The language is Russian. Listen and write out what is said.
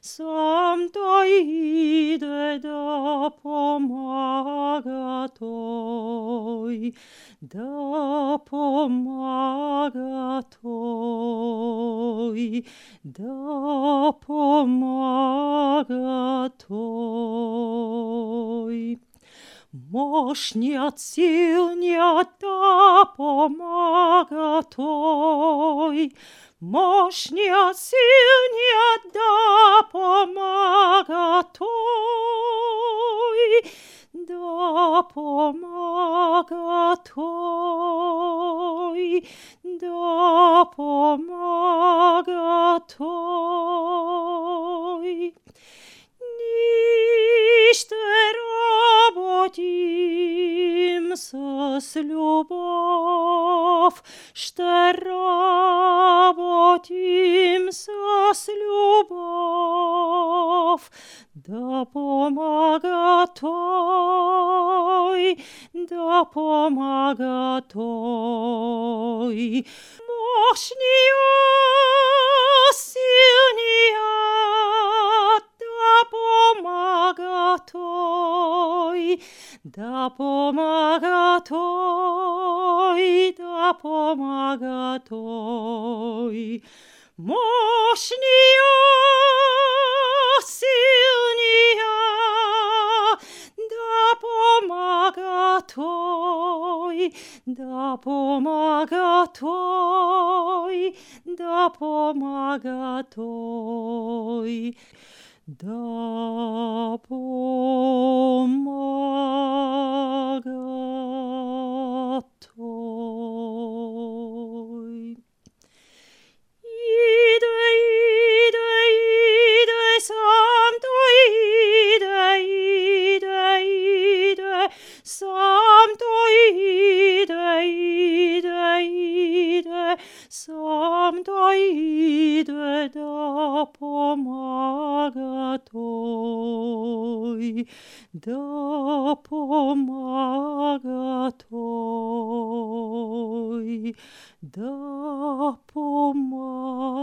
Sancta ide da pomaga Toi, da pomaga Toi, da Мощь нет, сил нет, да помагатой, Мощь нет, сил нет, да помагатой, да помагатой, да помагатой. С любовь, что работим с любовь, да помагатой, да помагатой, мощнее, сильнее, да помагатой, да помагатой, да помагатой, мощнее, сильнее, да помагатой, да помагатой, да помагатой, да помагатой. Да помагатой, да помагатой, да помагатой.